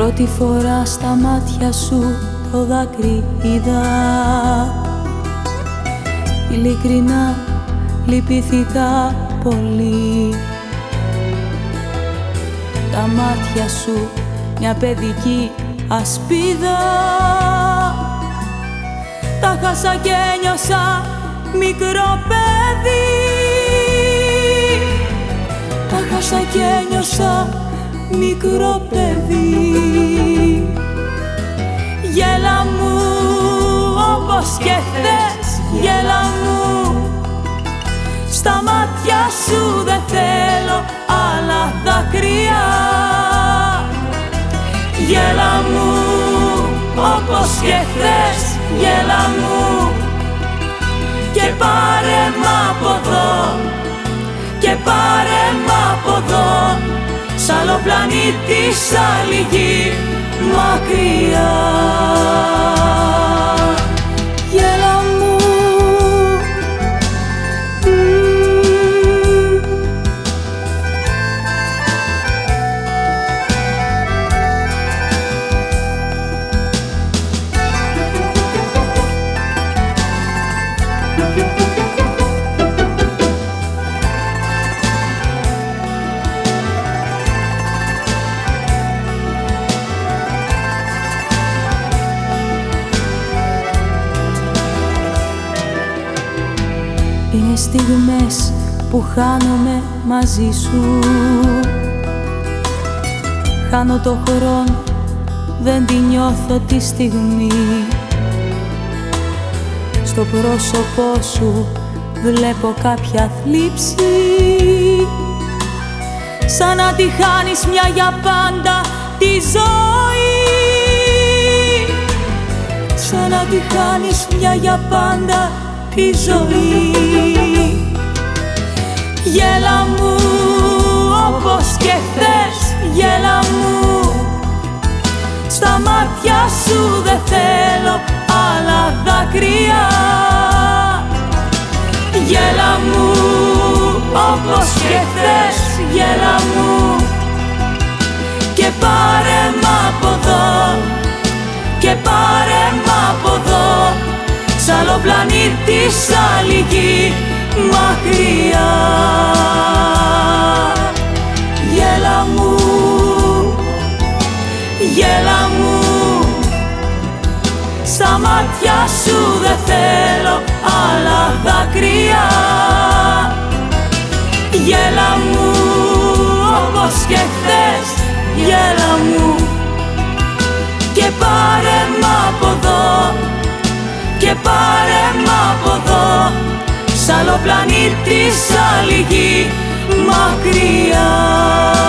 Πρώτη φορά στα μάτια σου το δάκρυ είδα. Ειλικρινά λυπηθήκα πολύ. Τα μάτια σου μια παιδική ασπίδα. Τα χάσα και ένιωσα μικρό παιδί. Τα χάσα και ένιωσα μικρό παιδί όπως και χθες γέλα μου. Στα μάτια σου δεν θέλω άλλα δάκρυα. Γέλα μου όπως και χθες γέλα μου. Και πάρε μ' από εδώ και πάρε μ' από εδώ. Σ' άλλο πλανήτη, σ' άλλη γη, μακριά Είναι στιγμές που χάνομαι μαζί σου. Χάνω το χρόνο, δεν τη νιώθω τη στιγμή. Στο πρόσωπό σου βλέπω κάποια θλίψη. Σαν να τη χάνεις μια για πάντα τη ζωή. Σαν να τη χάνεις μια για πάντα τη ζωή μάτια σου δεν θέλω άλλα δάκρυα. Γέλα μου όπως και χθες γέλα μου. Και πάρε μ' από εδώ και πάρε μ' από εδώ. Σ' άλλο πλανήτη, σ' άλλη γη, μακριά. Γέλα μου, γέλα μου Στα μάτια σου δεν θέλω άλλα δάκρυα. Γέλα μου όπως και χθες, γέλα μου. Και πάρε μ' από εδώ και πάρε μ' από εδώ. Σ' άλλο πλανήτη, σ' άλλη γη, μακριά